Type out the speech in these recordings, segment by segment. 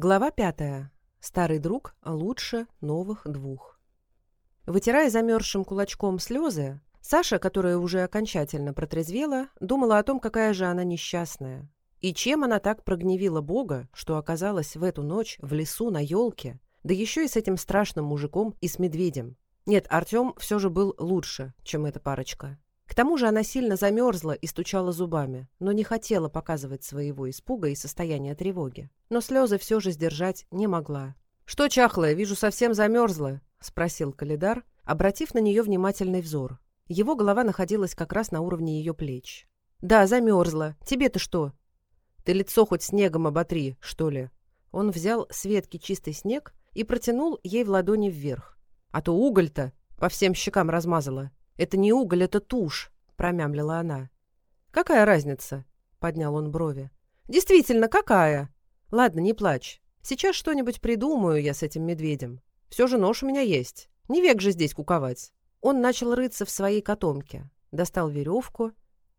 Глава пятая. Старый друг лучше новых двух. Вытирая замерзшим кулачком слезы, Саша, которая уже окончательно протрезвела, думала о том, какая же она несчастная. И чем она так прогневила Бога, что оказалась в эту ночь в лесу на елке, да еще и с этим страшным мужиком и с медведем. Нет, Артем все же был лучше, чем эта парочка. К тому же она сильно замерзла и стучала зубами, но не хотела показывать своего испуга и состояния тревоги. Но слезы все же сдержать не могла. «Что, чахлая, вижу, совсем замерзла?» — спросил Калидар, обратив на нее внимательный взор. Его голова находилась как раз на уровне ее плеч. «Да, замерзла. Тебе-то что?» «Ты лицо хоть снегом оботри, что ли?» Он взял с ветки чистый снег и протянул ей в ладони вверх. «А то уголь-то по всем щекам размазала». «Это не уголь, это тушь», — промямлила она. «Какая разница?» — поднял он брови. «Действительно, какая?» «Ладно, не плачь. Сейчас что-нибудь придумаю я с этим медведем. Все же нож у меня есть. Не век же здесь куковать». Он начал рыться в своей котомке, достал веревку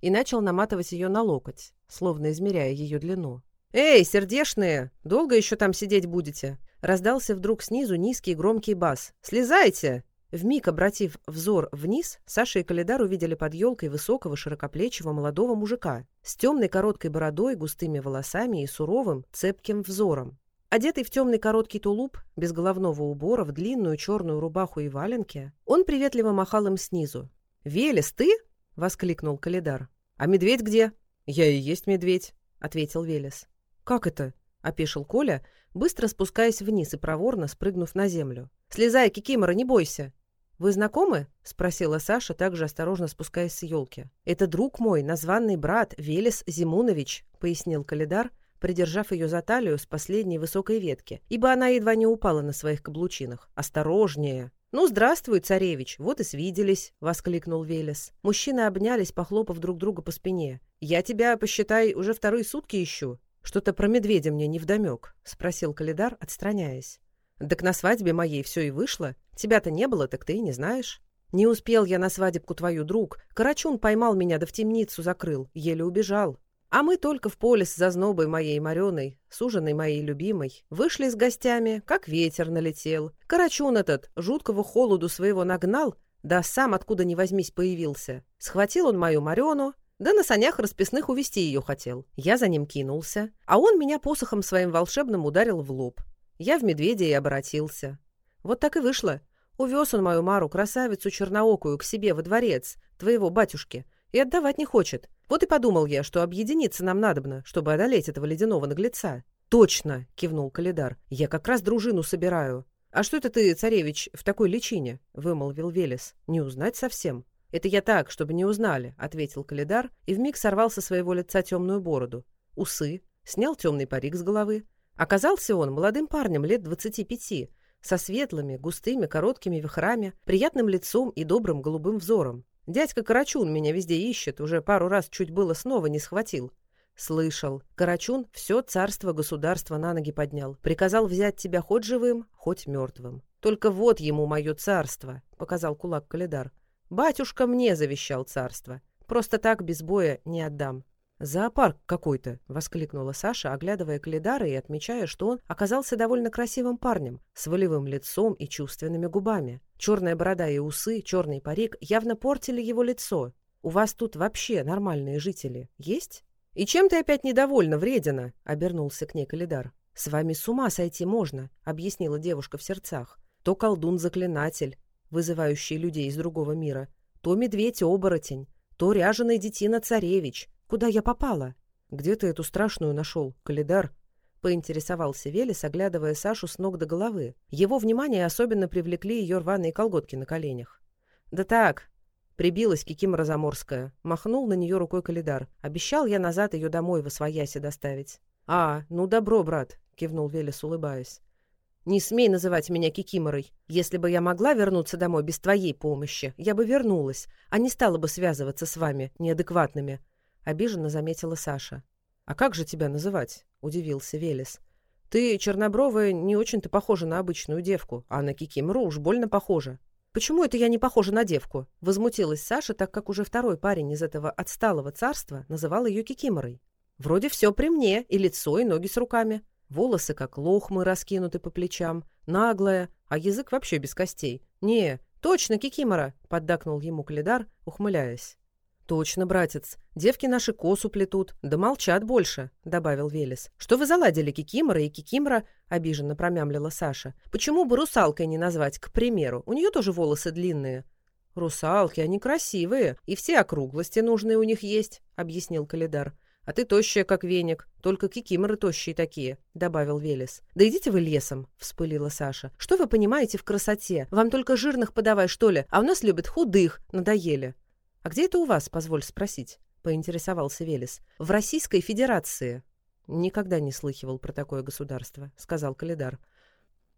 и начал наматывать ее на локоть, словно измеряя ее длину. «Эй, сердешные, долго еще там сидеть будете?» Раздался вдруг снизу низкий громкий бас. «Слезайте!» Вмиг обратив взор вниз, Саша и Калидар увидели под елкой высокого широкоплечего молодого мужика с темной короткой бородой, густыми волосами и суровым, цепким взором. Одетый в темный короткий тулуп, без головного убора, в длинную черную рубаху и валенки, он приветливо махал им снизу. «Велес, ты?» — воскликнул Калидар. «А медведь где?» «Я и есть медведь», — ответил Велес. «Как это?» — опешил Коля, быстро спускаясь вниз и проворно спрыгнув на землю. «Слезай, Кикимора, не бойся!» «Вы знакомы?» — спросила Саша, также осторожно спускаясь с елки. «Это друг мой, названный брат Велес Зимунович», — пояснил Калидар, придержав ее за талию с последней высокой ветки, ибо она едва не упала на своих каблучинах. «Осторожнее!» «Ну, здравствуй, царевич, вот и свиделись», — воскликнул Велес. Мужчины обнялись, похлопав друг друга по спине. «Я тебя, посчитай, уже вторые сутки ищу. Что-то про медведя мне невдомек», — спросил Калидар, отстраняясь. Так на свадьбе моей все и вышло. Тебя-то не было, так ты и не знаешь. Не успел я на свадебку твою, друг. Карачун поймал меня да в темницу закрыл, еле убежал. А мы только в поле с зазнобой моей мореной, суженной моей любимой, вышли с гостями, как ветер налетел. Карачун этот жуткого холоду своего нагнал, да сам откуда ни возьмись появился. Схватил он мою морену, да на санях расписных увести ее хотел. Я за ним кинулся, а он меня посохом своим волшебным ударил в лоб. Я в медведе и обратился. Вот так и вышло. Увез он мою Мару, красавицу черноокую, к себе во дворец, твоего батюшки, и отдавать не хочет. Вот и подумал я, что объединиться нам надобно, чтобы одолеть этого ледяного наглеца. «Точно!» — кивнул Калидар. «Я как раз дружину собираю. «А что это ты, царевич, в такой личине?» — вымолвил Велес. «Не узнать совсем». «Это я так, чтобы не узнали», — ответил Калидар и вмиг сорвал со своего лица темную бороду. Усы, снял темный парик с головы, Оказался он молодым парнем лет 25, со светлыми, густыми, короткими вихрами, приятным лицом и добрым голубым взором. Дядька Карачун меня везде ищет, уже пару раз чуть было снова не схватил. Слышал. Карачун все царство государства на ноги поднял. Приказал взять тебя хоть живым, хоть мертвым. Только вот ему мое царство, показал кулак Калидар. Батюшка мне завещал царство. Просто так без боя не отдам. Зоопарк какой-то!» — воскликнула Саша, оглядывая Калидара и отмечая, что он оказался довольно красивым парнем, с волевым лицом и чувственными губами. Черная борода и усы, черный парик явно портили его лицо. «У вас тут вообще нормальные жители есть?» «И чем ты опять недовольна, вредина?» — обернулся к ней Калидар. «С вами с ума сойти можно», — объяснила девушка в сердцах. «То колдун-заклинатель, вызывающий людей из другого мира, то медведь-оборотень, то ряженый детина-царевич, Куда я попала? Где ты эту страшную нашел, Калидар?» — поинтересовался Велес, оглядывая Сашу с ног до головы. Его внимание особенно привлекли ее рваные колготки на коленях. «Да так!» — прибилась Кикимора Заморская. Махнул на нее рукой Калидар. «Обещал я назад ее домой во свояси доставить». «А, ну добро, брат!» — кивнул Велес, улыбаясь. «Не смей называть меня Кикиморой. Если бы я могла вернуться домой без твоей помощи, я бы вернулась, а не стала бы связываться с вами, неадекватными обиженно заметила Саша. «А как же тебя называть?» — удивился Велес. «Ты, чернобровая, не очень-то похожа на обычную девку, а на Кикимру уж больно похожа». «Почему это я не похожа на девку?» — возмутилась Саша, так как уже второй парень из этого отсталого царства называл ее Кикиморой. «Вроде все при мне, и лицо, и ноги с руками. Волосы, как лохмы, раскинуты по плечам, наглая, а язык вообще без костей. Не, точно Кикимора!» — поддакнул ему Кледар, ухмыляясь. «Точно, братец. Девки наши косу плетут, да молчат больше», — добавил Велес. «Что вы заладили Кикимора и Кикимора?» — обиженно промямлила Саша. «Почему бы русалкой не назвать, к примеру? У нее тоже волосы длинные». «Русалки, они красивые, и все округлости нужные у них есть», — объяснил Калидар. «А ты тощая, как веник. Только кикиморы тощие такие», — добавил Велес. «Да идите вы лесом», — вспылила Саша. «Что вы понимаете в красоте? Вам только жирных подавай, что ли? А у нас любят худых. Надоели». «А где это у вас, позволь спросить?» — поинтересовался Велес. «В Российской Федерации». «Никогда не слыхивал про такое государство», — сказал Калидар.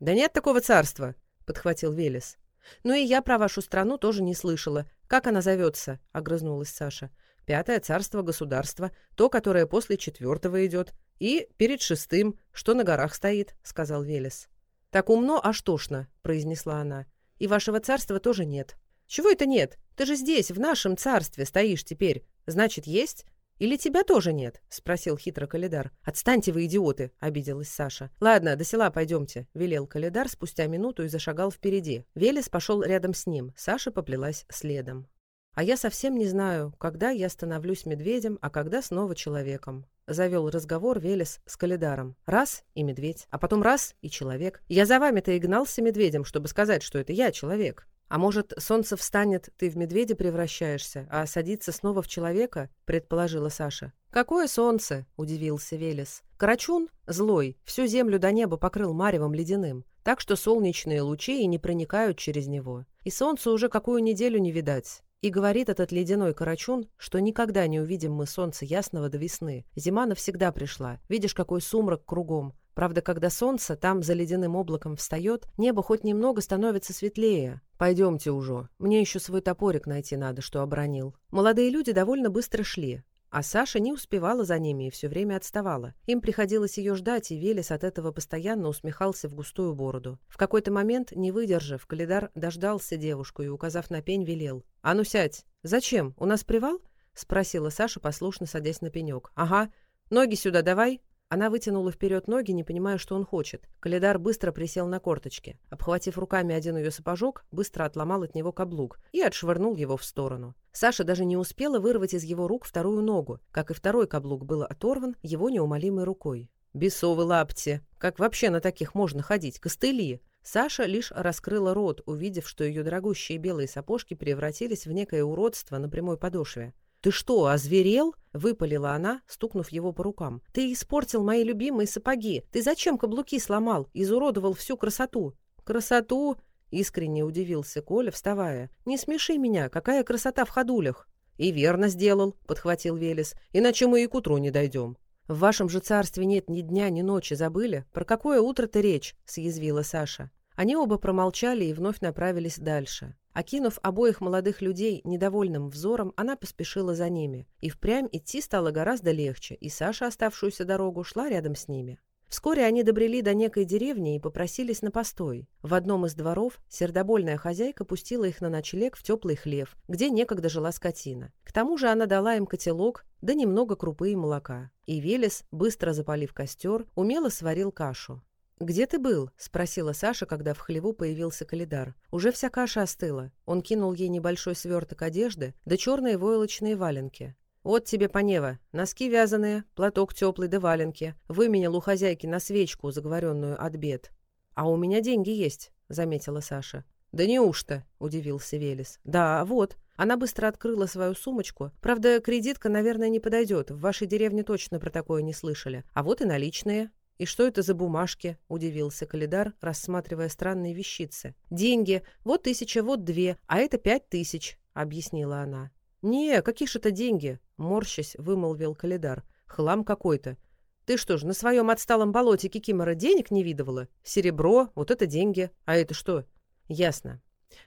«Да нет такого царства», — подхватил Велес. «Ну и я про вашу страну тоже не слышала. Как она зовется?» — огрызнулась Саша. «Пятое царство государства, то, которое после четвертого идет, и перед шестым, что на горах стоит», — сказал Велес. «Так умно, аж тошно», — произнесла она. «И вашего царства тоже нет». Чего это нет? Ты же здесь, в нашем царстве, стоишь теперь. Значит, есть? Или тебя тоже нет?» — спросил хитро Калидар. «Отстаньте вы, идиоты!» — обиделась Саша. «Ладно, до села пойдемте», — велел Калидар спустя минуту и зашагал впереди. Велес пошел рядом с ним, Саша поплелась следом. «А я совсем не знаю, когда я становлюсь медведем, а когда снова человеком», завел разговор Велес с Калидаром. Раз и медведь, а потом раз и человек. Я за вами-то и гнался медведем, чтобы сказать, что это я человек. А может, солнце встанет, ты в медведя превращаешься, а садится снова в человека?» — предположила Саша. «Какое солнце?» — удивился Велес. «Карачун злой, всю землю до неба покрыл маревом ледяным, так что солнечные лучи и не проникают через него. И солнце уже какую неделю не видать. И говорит этот ледяной карачун, что никогда не увидим мы солнца ясного до весны. Зима навсегда пришла. Видишь, какой сумрак кругом. Правда, когда солнце там за ледяным облаком встает, небо хоть немного становится светлее, «Пойдемте уже. Мне еще свой топорик найти надо, что обронил». Молодые люди довольно быстро шли, а Саша не успевала за ними и все время отставала. Им приходилось ее ждать, и Велес от этого постоянно усмехался в густую бороду. В какой-то момент, не выдержав, Калидар дождался девушку и, указав на пень, велел. «А ну сядь! Зачем? У нас привал?» — спросила Саша, послушно садясь на пенек. «Ага. Ноги сюда давай!» Она вытянула вперед ноги, не понимая, что он хочет. Калидар быстро присел на корточки. Обхватив руками один ее сапожок, быстро отломал от него каблук и отшвырнул его в сторону. Саша даже не успела вырвать из его рук вторую ногу. Как и второй каблук был оторван его неумолимой рукой. «Бесовы лапти! Как вообще на таких можно ходить? Костыли!» Саша лишь раскрыла рот, увидев, что ее дорогущие белые сапожки превратились в некое уродство на прямой подошве. «Ты что, озверел?» — выпалила она, стукнув его по рукам. «Ты испортил мои любимые сапоги! Ты зачем каблуки сломал? Изуродовал всю красоту!» «Красоту?» — искренне удивился Коля, вставая. «Не смеши меня! Какая красота в ходулях!» «И верно сделал!» — подхватил Велес. «Иначе мы и к утру не дойдем!» «В вашем же царстве нет ни дня, ни ночи, забыли? Про какое утро ты речь?» — съязвила Саша. Они оба промолчали и вновь направились дальше. Окинув обоих молодых людей недовольным взором, она поспешила за ними. И впрямь идти стало гораздо легче, и Саша оставшуюся дорогу шла рядом с ними. Вскоре они добрели до некой деревни и попросились на постой. В одном из дворов сердобольная хозяйка пустила их на ночлег в теплый хлев, где некогда жила скотина. К тому же она дала им котелок, да немного крупы и молока. И Велес, быстро запалив костер, умело сварил кашу. «Где ты был?» – спросила Саша, когда в хлеву появился Калидар. Уже вся каша остыла. Он кинул ей небольшой сверток одежды да черные войлочные валенки. «Вот тебе понева. Носки вязаные, платок теплый да валенки. Выменял у хозяйки на свечку, заговоренную от бед». «А у меня деньги есть», — заметила Саша. «Да неужто?» — удивился Велес. «Да, вот». Она быстро открыла свою сумочку. Правда, кредитка, наверное, не подойдет. В вашей деревне точно про такое не слышали. А вот и наличные. «И что это за бумажки?» – удивился Калидар, рассматривая странные вещицы. «Деньги. Вот тысяча, вот две, а это пять тысяч», – объяснила она. «Не, какие же это деньги?» – морщась вымолвил Калидар. «Хлам какой-то. Ты что ж, на своем отсталом болоте Кикимора денег не видывала? Серебро, вот это деньги. А это что?» «Ясно.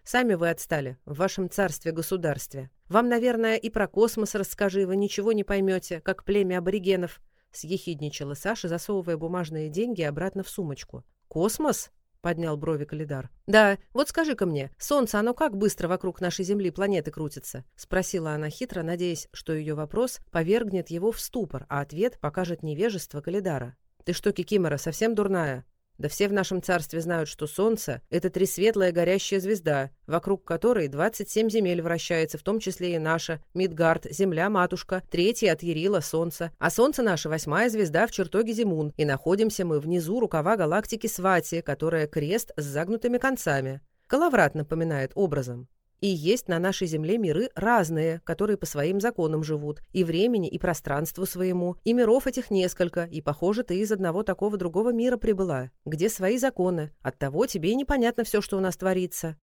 Сами вы отстали, в вашем царстве-государстве. Вам, наверное, и про космос расскажи, вы ничего не поймете, как племя аборигенов съехидничала Саша, засовывая бумажные деньги обратно в сумочку. «Космос?» — поднял брови Калидар. «Да, вот скажи-ка мне, Солнце, оно как быстро вокруг нашей Земли планеты крутится?» — спросила она хитро, надеясь, что ее вопрос повергнет его в ступор, а ответ покажет невежество Калидара. «Ты что, Кикимора, совсем дурная?» Да все в нашем царстве знают, что Солнце — это трисветлая горящая звезда, вокруг которой 27 земель вращается, в том числе и наша, Мидгард, Земля-матушка, третья от Ярила — Солнце. А Солнце — наша восьмая звезда в чертоге Зимун, и находимся мы внизу рукава галактики Свати, которая крест с загнутыми концами. Калаврат напоминает образом. И есть на нашей Земле миры разные, которые по своим законам живут, и времени, и пространству своему, и миров этих несколько, и, похоже, ты из одного такого другого мира прибыла, где свои законы, оттого тебе и непонятно все, что у нас творится».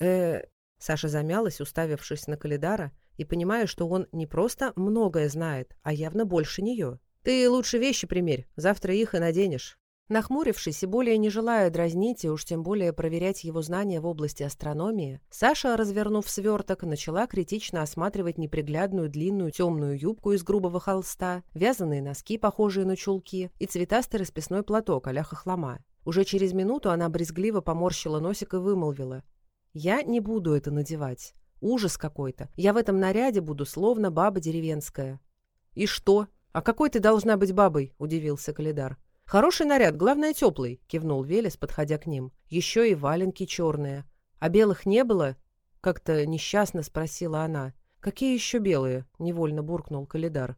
«Э...» Саша замялась, уставившись на Калидара, и понимая, что он не просто многое знает, а явно больше нее. «Ты лучше вещи примерь, завтра их и наденешь». Нахмурившись и более не желая дразнить и уж тем более проверять его знания в области астрономии, Саша, развернув сверток, начала критично осматривать неприглядную длинную темную юбку из грубого холста, вязаные носки, похожие на чулки, и цветастый расписной платок а-ля хохлома. Уже через минуту она брезгливо поморщила носик и вымолвила. «Я не буду это надевать. Ужас какой-то. Я в этом наряде буду словно баба деревенская». «И что? А какой ты должна быть бабой?» – удивился Калидар. «Хороший наряд, главное, теплый», — кивнул Велес, подходя к ним. «Еще и валенки черные. А белых не было?» — как-то несчастно спросила она. «Какие еще белые?» — невольно буркнул Калидар.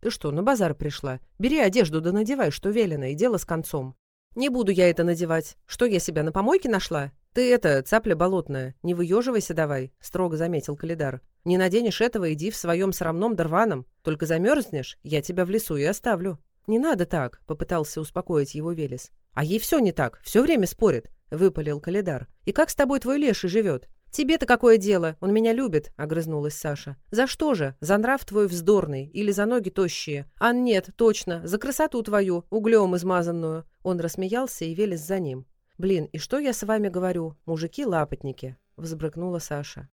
«Ты что, на базар пришла? Бери одежду да надевай, что велено, и дело с концом». «Не буду я это надевать. Что, я себя на помойке нашла?» «Ты это, цапля болотная, не выеживайся давай», — строго заметил Калидар. «Не наденешь этого, иди в своем срамном дарваном. Только замерзнешь, я тебя в лесу и оставлю». «Не надо так», — попытался успокоить его Велес. «А ей все не так, все время спорит», — выпалил Калидар. «И как с тобой твой леший живет?» «Тебе-то какое дело? Он меня любит», — огрызнулась Саша. «За что же? За нрав твой вздорный или за ноги тощие? А нет, точно, за красоту твою, углем измазанную». Он рассмеялся и Велес за ним. «Блин, и что я с вами говорю? Мужики-лапотники», — взбрыкнула Саша.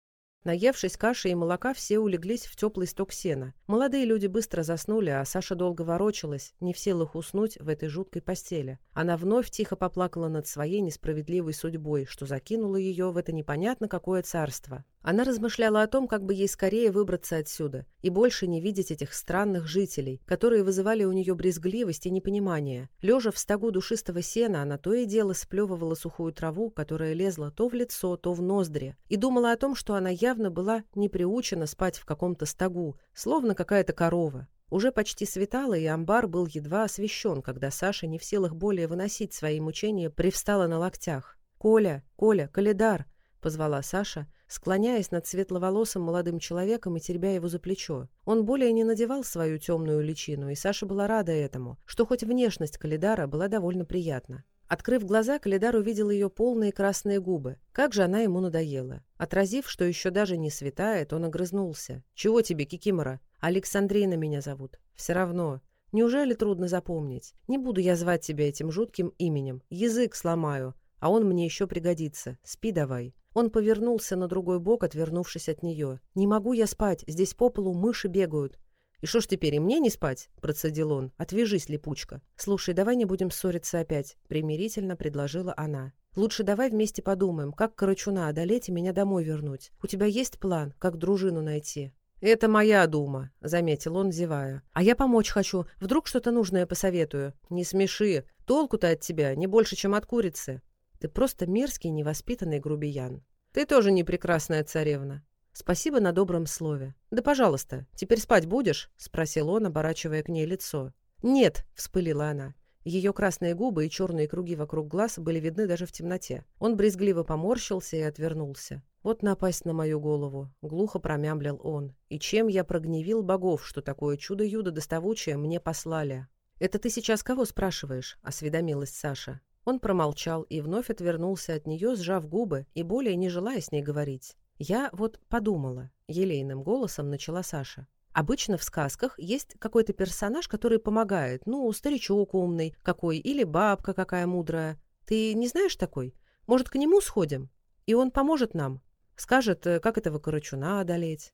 Наевшись каши и молока, все улеглись в теплый сток сена. Молодые люди быстро заснули, а Саша долго ворочалась, не в силах уснуть в этой жуткой постели. Она вновь тихо поплакала над своей несправедливой судьбой, что закинула ее в это непонятно какое царство. Она размышляла о том, как бы ей скорее выбраться отсюда и больше не видеть этих странных жителей, которые вызывали у нее брезгливость и непонимание. Лежа в стогу душистого сена, она то и дело сплевывала сухую траву, которая лезла то в лицо, то в ноздри, и думала о том, что она явно была не приучена спать в каком-то стогу, словно какая-то корова. Уже почти светало, и амбар был едва освещен, когда Саша, не в силах более выносить свои мучения, привстала на локтях. «Коля! Коля! Калидар! позвала Саша, склоняясь над светловолосым молодым человеком и теребя его за плечо. Он более не надевал свою темную личину, и Саша была рада этому, что хоть внешность Калидара была довольно приятна. Открыв глаза, Калидар увидел ее полные красные губы. Как же она ему надоела. Отразив, что еще даже не светает, он огрызнулся. «Чего тебе, Кикимора? Александрина меня зовут. Все равно. Неужели трудно запомнить? Не буду я звать тебя этим жутким именем. Язык сломаю. А он мне еще пригодится. Спи давай». Он повернулся на другой бок, отвернувшись от нее. «Не могу я спать, здесь по полу мыши бегают». «И что ж теперь, и мне не спать?» – процедил он. «Отвяжись, липучка». «Слушай, давай не будем ссориться опять», – примирительно предложила она. «Лучше давай вместе подумаем, как Карачуна одолеть и меня домой вернуть. У тебя есть план, как дружину найти?» «Это моя дума», — заметил он, зевая. «А я помочь хочу. Вдруг что-то нужное посоветую». «Не смеши. Толку-то от тебя не больше, чем от курицы». Ты просто мерзкий, невоспитанный грубиян. Ты тоже не прекрасная царевна. Спасибо на добром слове. Да, пожалуйста, теперь спать будешь?» — спросил он, оборачивая к ней лицо. «Нет», — вспылила она. Ее красные губы и черные круги вокруг глаз были видны даже в темноте. Он брезгливо поморщился и отвернулся. «Вот напасть на мою голову», — глухо промямлил он. «И чем я прогневил богов, что такое чудо-юдо доставучее мне послали?» «Это ты сейчас кого спрашиваешь?» — осведомилась Саша. Он промолчал и вновь отвернулся от нее, сжав губы и более не желая с ней говорить. «Я вот подумала», — елейным голосом начала Саша. Обычно в сказках есть какой-то персонаж, который помогает. Ну, старичок умный какой или бабка какая мудрая. Ты не знаешь такой? Может, к нему сходим? И он поможет нам. Скажет, э, как этого Карачуна одолеть.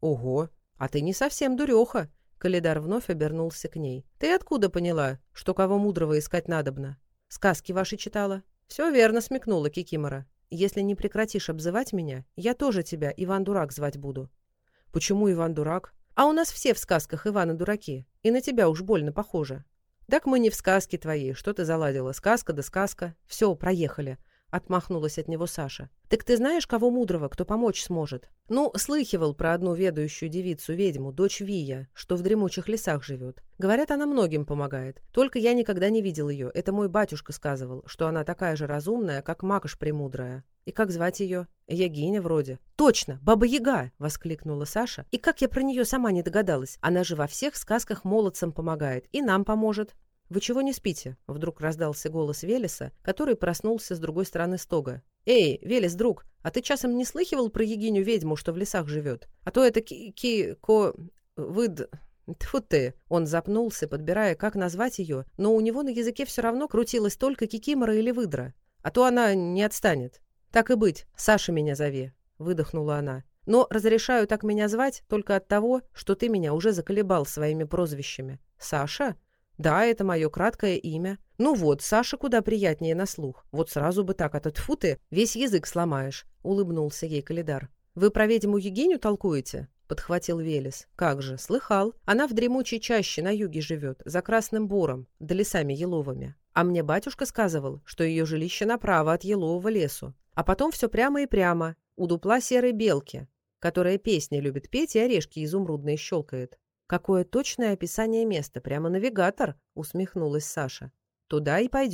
Ого, а ты не совсем дуреха. Калидар вновь обернулся к ней. Ты откуда поняла, что кого мудрого искать надобно? «Сказки ваши читала». «Все верно», — смекнула Кикимора. «Если не прекратишь обзывать меня, я тоже тебя Иван Дурак звать буду». «Почему Иван Дурак?» «А у нас все в сказках Ивана Дураки, и на тебя уж больно похоже». «Так мы не в сказке твоей, что ты заладила, сказка да сказка. Все, проехали. — отмахнулась от него Саша. «Так ты знаешь кого мудрого, кто помочь сможет?» «Ну, слыхивал про одну ведающую девицу-ведьму, дочь Вия, что в дремучих лесах живет. Говорят, она многим помогает. Только я никогда не видел ее. Это мой батюшка сказывал, что она такая же разумная, как макаш премудрая. И как звать ее? Ягиня вроде. Точно, Баба Яга, воскликнула Саша. И как я про нее сама не догадалась. Она же во всех сказках молодцам помогает и нам поможет. «Вы чего не спите?» — вдруг раздался голос Велеса, который проснулся с другой стороны стога. «Эй, Велес, друг, а ты часом не слыхивал про Егиню-ведьму, что в лесах живет? А то это ки-ки-ко... выд...» Тьфу ты! Он запнулся, подбирая, как назвать ее, но у него на языке все равно крутилась только кикимора или выдра. А то она не отстанет. «Так и быть, Саша меня зови», — выдохнула она. «Но разрешаю так меня звать только от того, что ты меня уже заколебал своими прозвищами». «Саша?» Да, это мое краткое имя. Ну вот, Саша куда приятнее на слух. Вот сразу бы так, этот фу ты, весь язык сломаешь», — улыбнулся ей Калидар. «Вы про ведьму Егиню толкуете?» — подхватил Велес. «Как же, слыхал. Она в дремучей чаще на юге живет, за Красным Бором, да лесами еловыми. А мне батюшка сказывал, что ее жилище направо от елового лесу. А потом все прямо и прямо, у дупла серой белки, которая песни любит петь и орешки изумрудные щелкает. «Какое точное описание места, прямо навигатор!» — усмехнулась Саша. «Туда и пойдем».